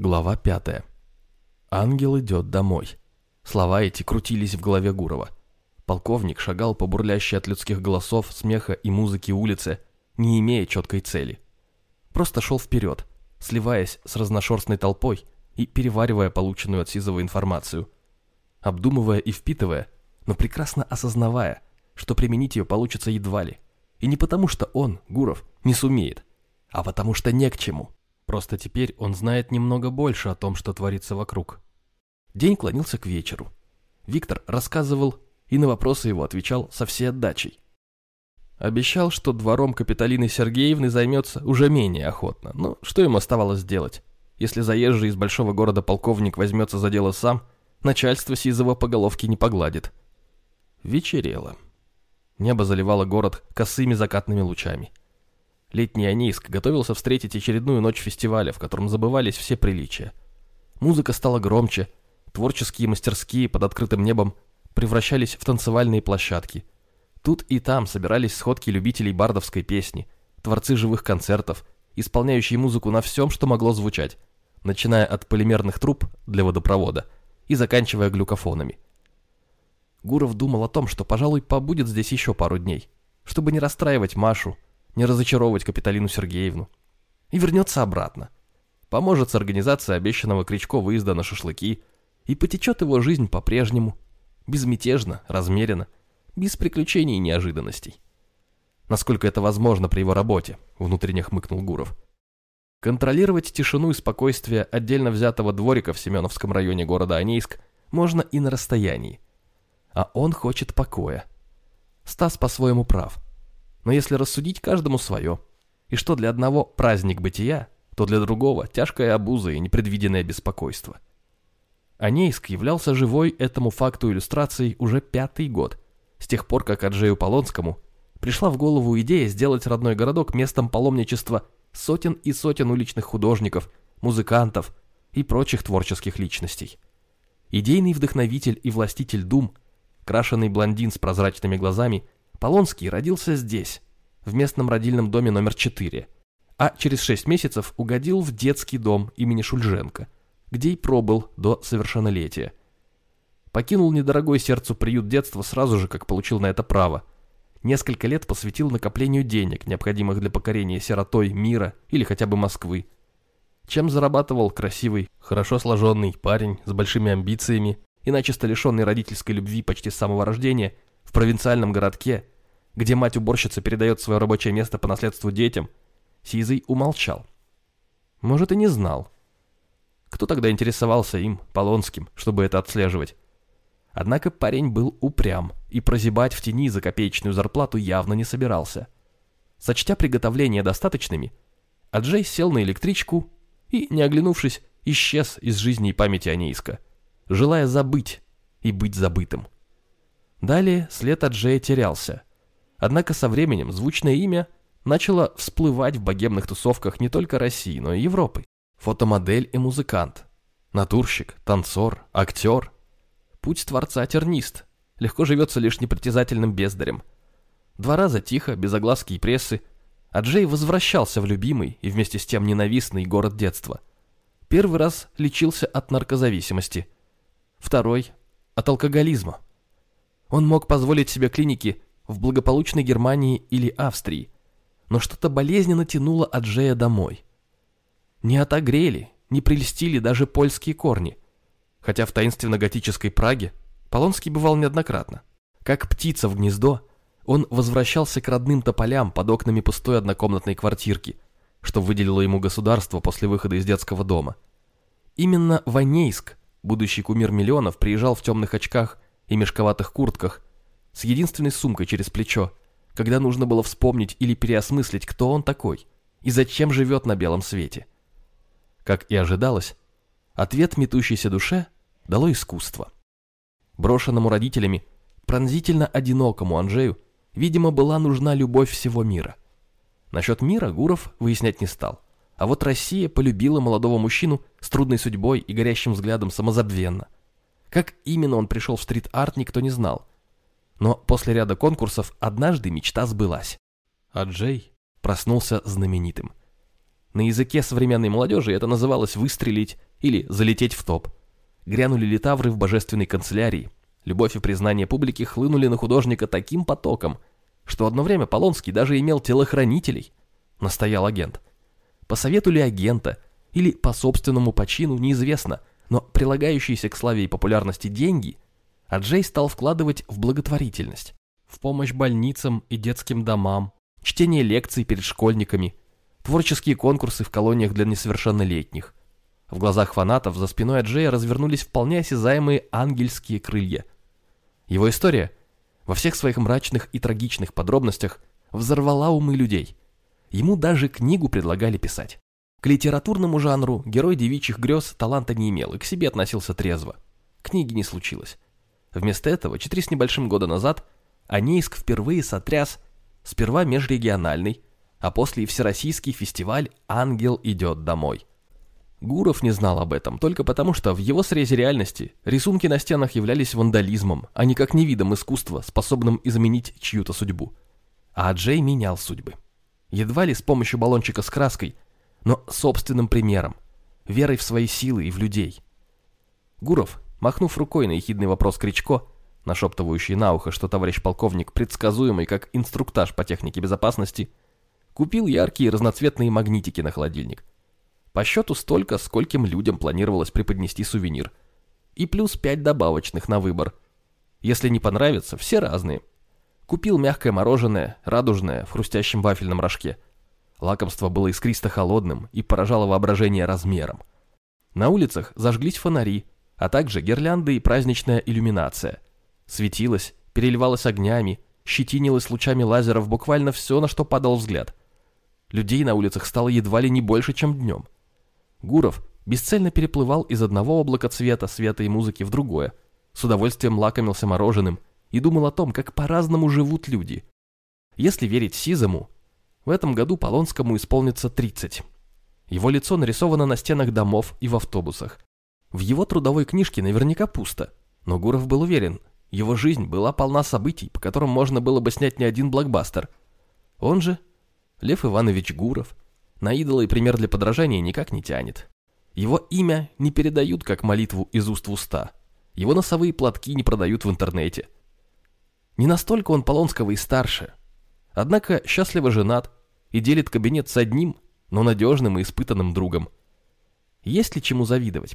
Глава пятая. Ангел идет домой. Слова эти крутились в голове Гурова. Полковник шагал по бурлящей от людских голосов, смеха и музыки улице, не имея четкой цели. Просто шел вперед, сливаясь с разношерстной толпой и переваривая полученную от Сизова информацию. Обдумывая и впитывая, но прекрасно осознавая, что применить ее получится едва ли. И не потому, что он, Гуров, не сумеет, а потому что не к чему. Просто теперь он знает немного больше о том, что творится вокруг. День клонился к вечеру. Виктор рассказывал и на вопросы его отвечал со всей отдачей. Обещал, что двором Капитолины Сергеевны займется уже менее охотно. Но что ему оставалось делать? Если заезжий из большого города полковник возьмется за дело сам, начальство Сизова по головке не погладит. Вечерело. Небо заливало город косыми закатными лучами. Летний Анейск готовился встретить очередную ночь фестиваля, в котором забывались все приличия. Музыка стала громче, творческие мастерские под открытым небом превращались в танцевальные площадки. Тут и там собирались сходки любителей бардовской песни, творцы живых концертов, исполняющие музыку на всем, что могло звучать, начиная от полимерных труб для водопровода и заканчивая глюкофонами. Гуров думал о том, что, пожалуй, побудет здесь еще пару дней, чтобы не расстраивать Машу, не разочаровывать Капиталину Сергеевну. И вернется обратно. Поможет с организацией обещанного Кричко выезда на шашлыки, и потечет его жизнь по-прежнему, безмятежно, размеренно, без приключений и неожиданностей. Насколько это возможно при его работе, внутренне хмыкнул Гуров. Контролировать тишину и спокойствие отдельно взятого дворика в Семеновском районе города Анейск можно и на расстоянии. А он хочет покоя. Стас по-своему прав. Но если рассудить каждому свое, и что для одного праздник бытия, то для другого тяжкая обуза и непредвиденное беспокойство. Анейск являлся живой этому факту иллюстрацией уже пятый год, с тех пор, как Аджею Полонскому пришла в голову идея сделать родной городок местом паломничества сотен и сотен уличных художников, музыкантов и прочих творческих личностей. Идейный вдохновитель и властитель дум, крашеный блондин с прозрачными глазами – Полонский родился здесь, в местном родильном доме номер 4, а через 6 месяцев угодил в детский дом имени Шульженко, где и пробыл до совершеннолетия. Покинул недорогой сердцу приют детства сразу же, как получил на это право. Несколько лет посвятил накоплению денег, необходимых для покорения сиротой мира или хотя бы Москвы. Чем зарабатывал красивый, хорошо сложенный парень с большими амбициями и начисто лишенный родительской любви почти с самого рождения – в провинциальном городке, где мать-уборщица передает свое рабочее место по наследству детям, Сизый умолчал. Может, и не знал. Кто тогда интересовался им, Полонским, чтобы это отслеживать? Однако парень был упрям и прозябать в тени за копеечную зарплату явно не собирался. Сочтя приготовления достаточными, Аджей сел на электричку и, не оглянувшись, исчез из жизни и памяти Анейска, желая забыть и быть забытым. Далее след от Джея терялся. Однако со временем звучное имя начало всплывать в богемных тусовках не только России, но и Европы. Фотомодель и музыкант. Натурщик, танцор, актер. Путь творца тернист. Легко живется лишь непритязательным бездарем. Два раза тихо, без огласки и прессы, а Джей возвращался в любимый и вместе с тем ненавистный город детства. Первый раз лечился от наркозависимости. Второй – от алкоголизма. Он мог позволить себе клиники в благополучной Германии или Австрии, но что-то болезненно тянуло от Джея домой. Не отогрели, не прельстили даже польские корни, хотя в таинственно-готической Праге Полонский бывал неоднократно. Как птица в гнездо, он возвращался к родным тополям под окнами пустой однокомнатной квартирки, что выделило ему государство после выхода из детского дома. Именно в Анейск будущий кумир миллионов приезжал в темных очках и мешковатых куртках, с единственной сумкой через плечо, когда нужно было вспомнить или переосмыслить, кто он такой и зачем живет на белом свете. Как и ожидалось, ответ метущейся душе дало искусство. Брошенному родителями, пронзительно одинокому Анжею, видимо, была нужна любовь всего мира. Насчет мира Гуров выяснять не стал. А вот Россия полюбила молодого мужчину с трудной судьбой и горящим взглядом самозабвенно – как именно он пришел в стрит-арт, никто не знал. Но после ряда конкурсов однажды мечта сбылась. А Джей проснулся знаменитым. На языке современной молодежи это называлось «выстрелить» или «залететь в топ». Грянули литавры в божественной канцелярии. Любовь и признание публики хлынули на художника таким потоком, что одно время Полонский даже имел телохранителей, настоял агент. По совету ли агента или по собственному почину, неизвестно, но прилагающиеся к славе и популярности деньги Аджей стал вкладывать в благотворительность, в помощь больницам и детским домам, чтение лекций перед школьниками, творческие конкурсы в колониях для несовершеннолетних. В глазах фанатов за спиной Аджея развернулись вполне осязаемые ангельские крылья. Его история во всех своих мрачных и трагичных подробностях взорвала умы людей. Ему даже книгу предлагали писать. К литературному жанру герой девичьих грез таланта не имел и к себе относился трезво. Книги не случилось. Вместо этого, четыре с небольшим года назад, Анейск впервые сотряс сперва межрегиональный, а после и всероссийский фестиваль «Ангел идет домой». Гуров не знал об этом только потому, что в его срезе реальности рисунки на стенах являлись вандализмом, а не как невидом искусства, способным изменить чью-то судьбу. А Джей менял судьбы. Едва ли с помощью баллончика с краской, но собственным примером, верой в свои силы и в людей. Гуров, махнув рукой на ехидный вопрос Кричко, нашептывающий на ухо, что товарищ полковник предсказуемый как инструктаж по технике безопасности, купил яркие разноцветные магнитики на холодильник – по счету столько, скольким людям планировалось преподнести сувенир. И плюс пять добавочных на выбор. Если не понравится, все разные. Купил мягкое мороженое, радужное, в хрустящем вафельном рожке. Лакомство было искристо-холодным и поражало воображение размером. На улицах зажглись фонари, а также гирлянды и праздничная иллюминация. Светилось, переливалось огнями, щетинилось лучами лазеров буквально все, на что падал взгляд. Людей на улицах стало едва ли не больше, чем днем. Гуров бесцельно переплывал из одного облака цвета, света и музыки в другое, с удовольствием лакомился мороженым и думал о том, как по-разному живут люди. Если верить Сизому, в этом году Полонскому исполнится 30. Его лицо нарисовано на стенах домов и в автобусах. В его трудовой книжке наверняка пусто, но Гуров был уверен, его жизнь была полна событий, по которым можно было бы снять не один блокбастер. Он же, Лев Иванович Гуров, на идола и пример для подражания никак не тянет. Его имя не передают как молитву из уст в уста. Его носовые платки не продают в интернете. Не настолько он Полонского и старше. Однако счастливо женат и делит кабинет с одним, но надежным и испытанным другом. Есть ли чему завидовать?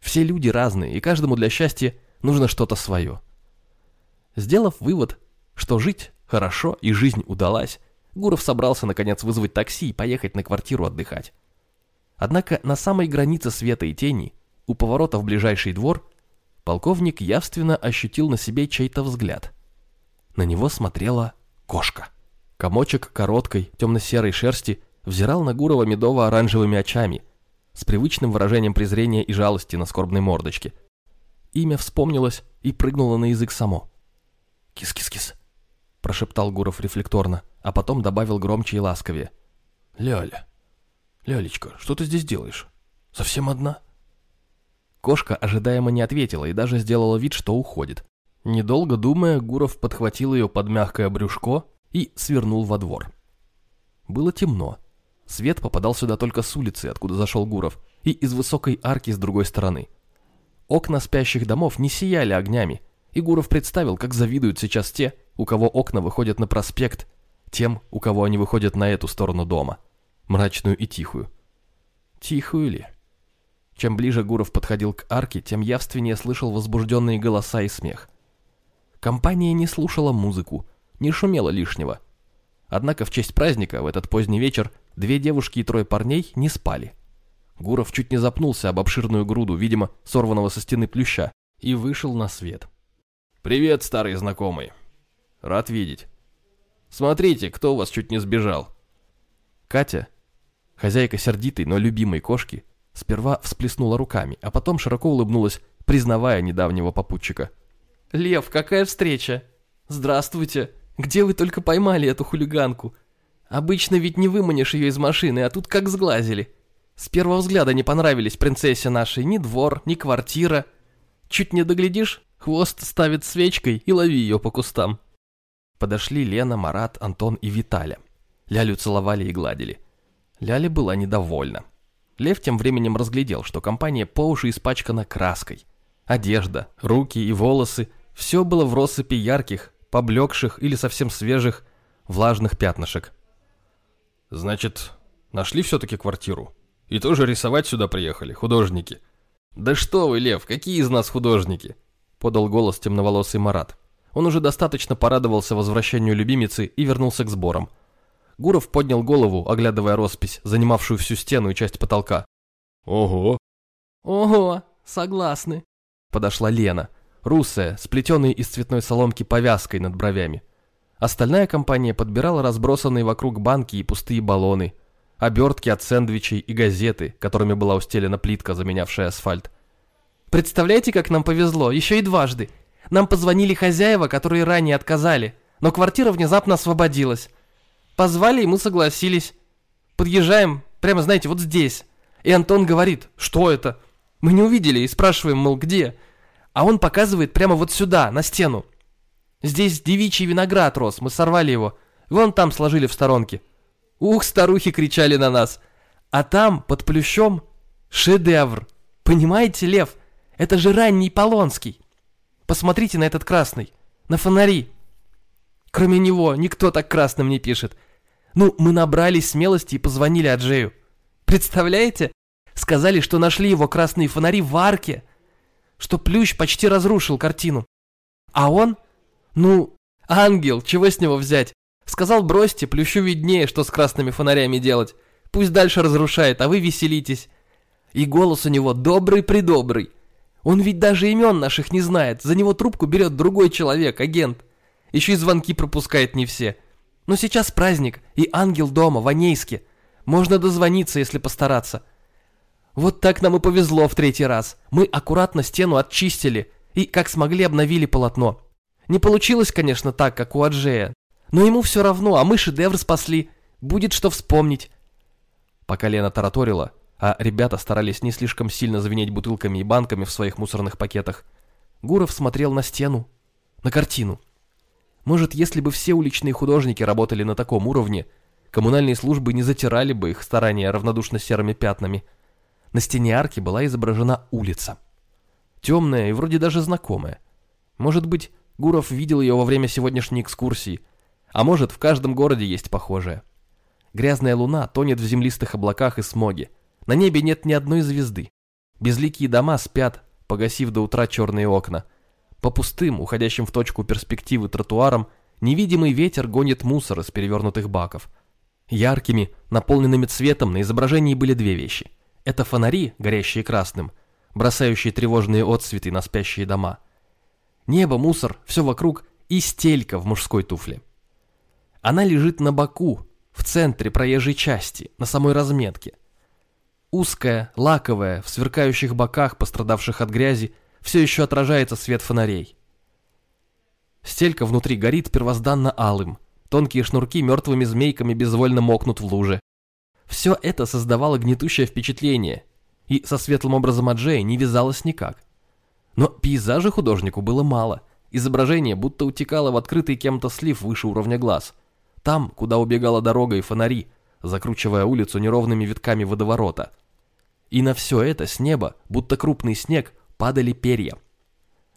Все люди разные, и каждому для счастья нужно что-то свое. Сделав вывод, что жить хорошо и жизнь удалась, Гуров собрался наконец вызвать такси и поехать на квартиру отдыхать. Однако на самой границе света и тени, у поворота в ближайший двор, полковник явственно ощутил на себе чей-то взгляд. На него смотрела кошка. Комочек короткой, темно-серой шерсти взирал на Гурова медово-оранжевыми очами, с привычным выражением презрения и жалости на скорбной мордочке. Имя вспомнилось и прыгнуло на язык само. «Кис-кис-кис», — прошептал Гуров рефлекторно а потом добавил громче и ласковее. «Ляля, Лялечка, что ты здесь делаешь? Совсем одна?» Кошка ожидаемо не ответила и даже сделала вид, что уходит. Недолго думая, Гуров подхватил ее под мягкое брюшко и свернул во двор. Было темно. Свет попадал сюда только с улицы, откуда зашел Гуров, и из высокой арки с другой стороны. Окна спящих домов не сияли огнями, и Гуров представил, как завидуют сейчас те, у кого окна выходят на проспект тем, у кого они выходят на эту сторону дома, мрачную и тихую. Тихую ли? Чем ближе Гуров подходил к арке, тем явственнее слышал возбужденные голоса и смех. Компания не слушала музыку, не шумела лишнего. Однако в честь праздника в этот поздний вечер две девушки и трое парней не спали. Гуров чуть не запнулся об обширную груду, видимо, сорванного со стены плюща, и вышел на свет. «Привет, старый знакомый. Рад видеть. Смотрите, кто у вас чуть не сбежал. Катя, хозяйка сердитой, но любимой кошки, сперва всплеснула руками, а потом широко улыбнулась, признавая недавнего попутчика. «Лев, какая встреча! Здравствуйте! Где вы только поймали эту хулиганку? Обычно ведь не выманишь ее из машины, а тут как сглазили. С первого взгляда не понравились принцессе нашей ни двор, ни квартира. Чуть не доглядишь, хвост ставит свечкой и лови ее по кустам». Подошли Лена, Марат, Антон и Виталя. Лялю целовали и гладили. Ляля была недовольна. Лев тем временем разглядел, что компания по уши испачкана краской. Одежда, руки и волосы – все было в россыпи ярких, поблекших или совсем свежих, влажных пятнышек. «Значит, нашли все-таки квартиру? И тоже рисовать сюда приехали, художники?» «Да что вы, Лев, какие из нас художники?» – подал голос темноволосый Марат. Он уже достаточно порадовался возвращению любимицы и вернулся к сборам. Гуров поднял голову, оглядывая роспись, занимавшую всю стену и часть потолка. «Ого!» «Ого, согласны!» Подошла Лена, русая, сплетенной из цветной соломки повязкой над бровями. Остальная компания подбирала разбросанные вокруг банки и пустые баллоны, обертки от сэндвичей и газеты, которыми была устелена плитка, заменявшая асфальт. «Представляете, как нам повезло, еще и дважды!» Нам позвонили хозяева, которые ранее отказали, но квартира внезапно освободилась. Позвали, и мы согласились. Подъезжаем, прямо, знаете, вот здесь. И Антон говорит, что это? Мы не увидели и спрашиваем, мол, где? А он показывает прямо вот сюда, на стену. Здесь девичий виноград рос, мы сорвали его. Вон там сложили в сторонке. Ух, старухи кричали на нас. А там, под плющом, шедевр. Понимаете, Лев, это же ранний Полонский. Посмотрите на этот красный. На фонари. Кроме него, никто так красным не пишет. Ну, мы набрались смелости и позвонили Аджею. Представляете? Сказали, что нашли его красные фонари в арке. Что Плющ почти разрушил картину. А он? Ну, ангел, чего с него взять? Сказал, бросьте, Плющу виднее, что с красными фонарями делать. Пусть дальше разрушает, а вы веселитесь. И голос у него добрый-придобрый. Он ведь даже имен наших не знает, за него трубку берет другой человек, агент. Еще и звонки пропускает не все. Но сейчас праздник, и ангел дома, в Анейске. Можно дозвониться, если постараться. Вот так нам и повезло в третий раз. Мы аккуратно стену отчистили и, как смогли, обновили полотно. Не получилось, конечно, так, как у Аджея. Но ему все равно, а мы шедевр спасли. Будет что вспомнить. Пока Лена тараторила, а ребята старались не слишком сильно звенеть бутылками и банками в своих мусорных пакетах. Гуров смотрел на стену, на картину. Может, если бы все уличные художники работали на таком уровне, коммунальные службы не затирали бы их старания равнодушно серыми пятнами. На стене арки была изображена улица. Темная и вроде даже знакомая. Может быть, Гуров видел ее во время сегодняшней экскурсии, а может, в каждом городе есть похожее. Грязная луна тонет в землистых облаках и смоге. На небе нет ни одной звезды. Безликие дома спят, погасив до утра черные окна. По пустым, уходящим в точку перспективы тротуарам, невидимый ветер гонит мусор из перевернутых баков. Яркими, наполненными цветом на изображении были две вещи. Это фонари, горящие красным, бросающие тревожные отцветы на спящие дома. Небо, мусор, все вокруг и стелька в мужской туфле. Она лежит на боку, в центре проезжей части, на самой разметке. Узкая, лаковая, в сверкающих боках, пострадавших от грязи, все еще отражается свет фонарей. Стелька внутри горит первозданно алым. Тонкие шнурки мертвыми змейками безвольно мокнут в луже. Все это создавало гнетущее впечатление, и со светлым образом Аджея не вязалось никак. Но пейзажа художнику было мало. Изображение будто утекало в открытый кем-то слив выше уровня глаз. Там, куда убегала дорога и фонари, закручивая улицу неровными витками водоворота. И на все это с неба, будто крупный снег, падали перья.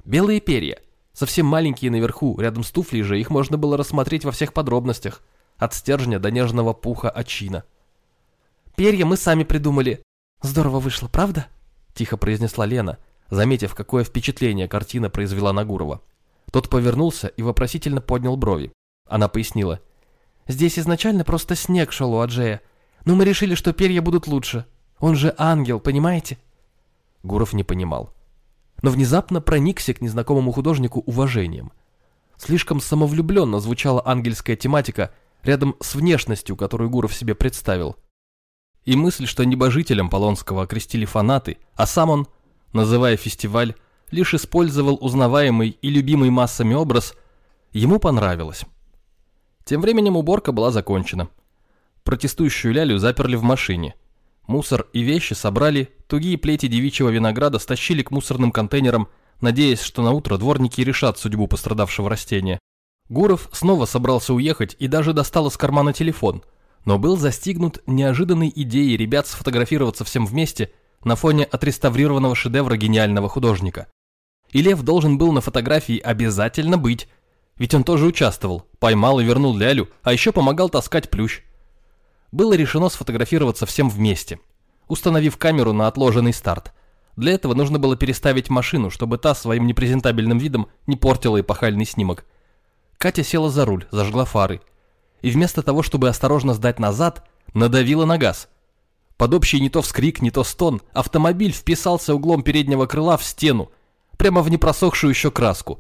Белые перья, совсем маленькие наверху, рядом с туфлей же их можно было рассмотреть во всех подробностях, от стержня до нежного пуха очина. «Перья мы сами придумали. Здорово вышло, правда?» Тихо произнесла Лена, заметив, какое впечатление картина произвела на Гурова. Тот повернулся и вопросительно поднял брови. Она пояснила. «Здесь изначально просто снег шел у Аджея, но мы решили, что перья будут лучше. Он же ангел, понимаете?» Гуров не понимал. Но внезапно проникся к незнакомому художнику уважением. Слишком самовлюбленно звучала ангельская тематика рядом с внешностью, которую Гуров себе представил. И мысль, что небожителем Полонского окрестили фанаты, а сам он, называя фестиваль, лишь использовал узнаваемый и любимый массами образ, ему понравилось. Тем временем уборка была закончена. Протестующую Лялю заперли в машине – Мусор и вещи собрали, тугие плети девичьего винограда стащили к мусорным контейнерам, надеясь, что на утро дворники решат судьбу пострадавшего растения. Гуров снова собрался уехать и даже достал из кармана телефон, но был застигнут неожиданной идеей ребят сфотографироваться всем вместе на фоне отреставрированного шедевра гениального художника. И Лев должен был на фотографии обязательно быть, ведь он тоже участвовал, поймал и вернул Лялю, а еще помогал таскать плющ. Было решено сфотографироваться всем вместе, установив камеру на отложенный старт. Для этого нужно было переставить машину, чтобы та своим непрезентабельным видом не портила эпохальный снимок. Катя села за руль, зажгла фары – и вместо того, чтобы осторожно сдать назад, надавила на газ. Под общий не то вскрик, не то стон, автомобиль вписался углом переднего крыла в стену, прямо в непросохшую еще краску.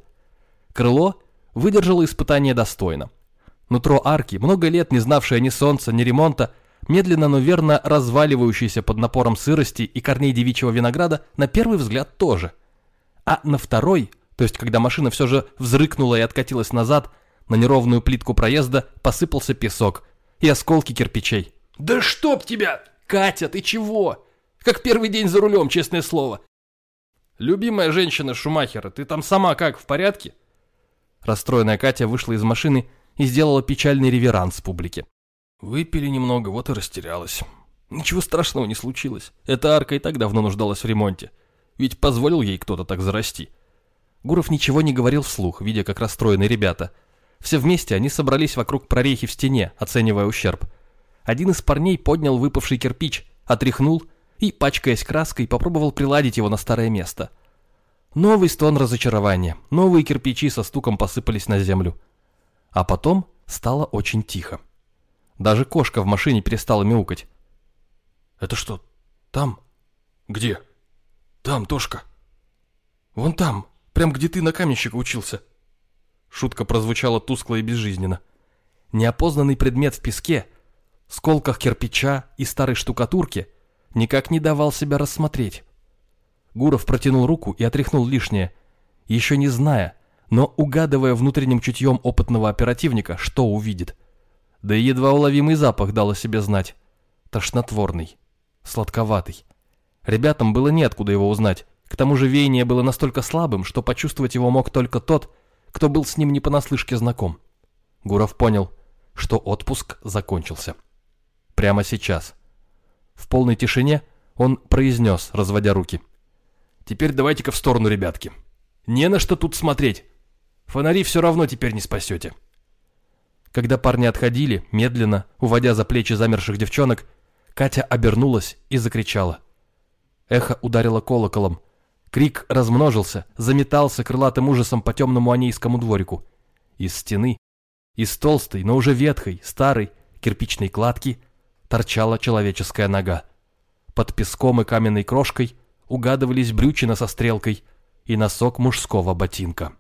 Крыло выдержало испытание достойно. Нутро арки, много лет не знавшее ни солнца, ни ремонта, медленно, но верно разваливающийся под напором сырости и корней девичьего винограда, на первый взгляд тоже. А на второй, то есть когда машина все же взрыкнула и откатилась назад, на неровную плитку проезда посыпался песок и осколки кирпичей. «Да чтоб тебя! Катя, ты чего? Как первый день за рулем, честное слово!» «Любимая женщина Шумахера, ты там сама как, в порядке?» Расстроенная Катя вышла из машины и сделала печальный реверанс публике. «Выпили немного, вот и растерялась. Ничего страшного не случилось. Эта арка и так давно нуждалась в ремонте. Ведь позволил ей кто-то так зарасти». Гуров ничего не говорил вслух, видя, как расстроены ребята – все вместе они собрались вокруг прорехи в стене, оценивая ущерб. Один из парней поднял выпавший кирпич, отряхнул и, пачкаясь краской, попробовал приладить его на старое место. Новый стон разочарования, новые кирпичи со стуком посыпались на землю. А потом стало очень тихо. Даже кошка в машине перестала мяукать. «Это что, там? Где? Там, Тошка. Вон там, прям где ты на каменщика учился». Шутка прозвучала тускло и безжизненно. Неопознанный предмет в песке, сколках кирпича и старой штукатурки никак не давал себя рассмотреть. Гуров протянул руку и отряхнул лишнее, еще не зная, но угадывая внутренним чутьем опытного оперативника, что увидит. Да и едва уловимый запах дал о себе знать. Тошнотворный, сладковатый. Ребятам было неоткуда его узнать. К тому же веяние было настолько слабым, что почувствовать его мог только тот, кто был с ним не понаслышке знаком. Гуров понял, что отпуск закончился. Прямо сейчас. В полной тишине он произнес, разводя руки. «Теперь давайте-ка в сторону, ребятки. Не на что тут смотреть. Фонари все равно теперь не спасете». Когда парни отходили, медленно, уводя за плечи замерших девчонок, Катя обернулась и закричала. Эхо ударило колоколом, Крик размножился, заметался крылатым ужасом по темному анейскому дворику. Из стены, из толстой, но уже ветхой, старой, кирпичной кладки торчала человеческая нога. Под песком и каменной крошкой угадывались брючина со стрелкой и носок мужского ботинка.